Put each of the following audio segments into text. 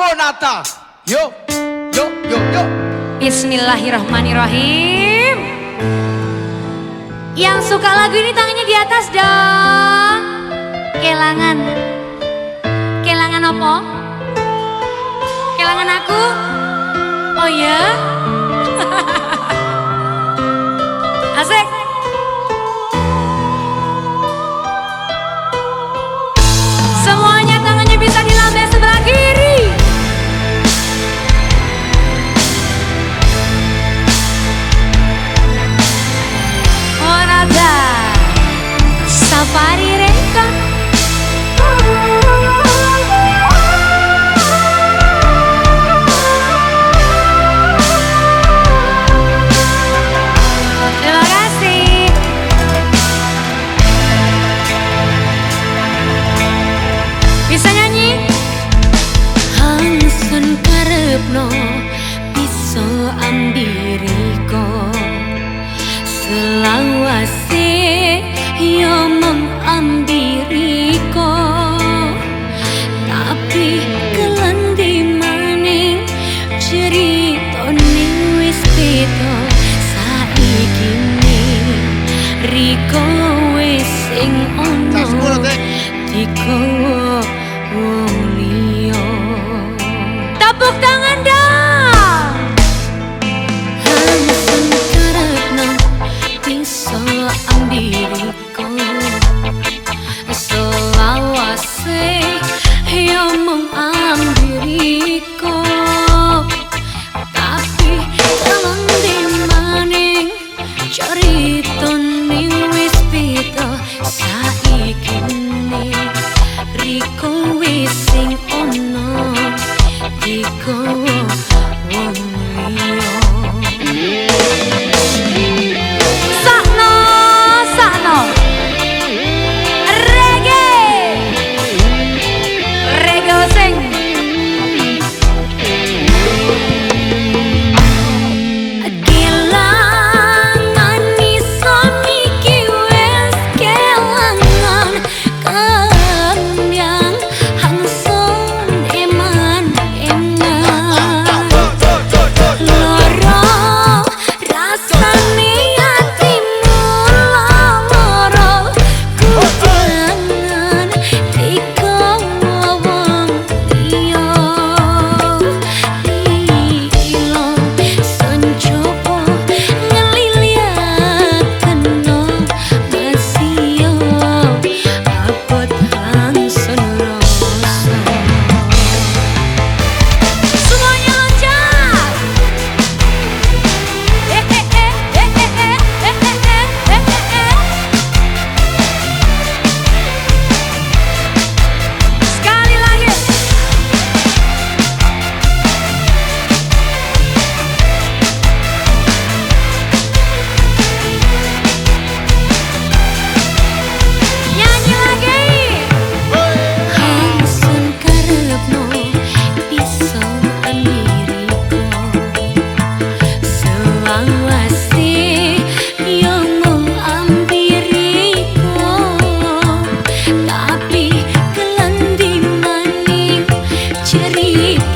Monata. Yo, yo, yo, yo. Bismillahirrahmanirrahim. Yang suka lagu ini tangannya di atas dong. Kelangan. Kelangan apa? Kelangan aku? Oh ya? Asik. Tiko wis ing ono Tiko wong liyo Tepuk tangan y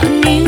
I need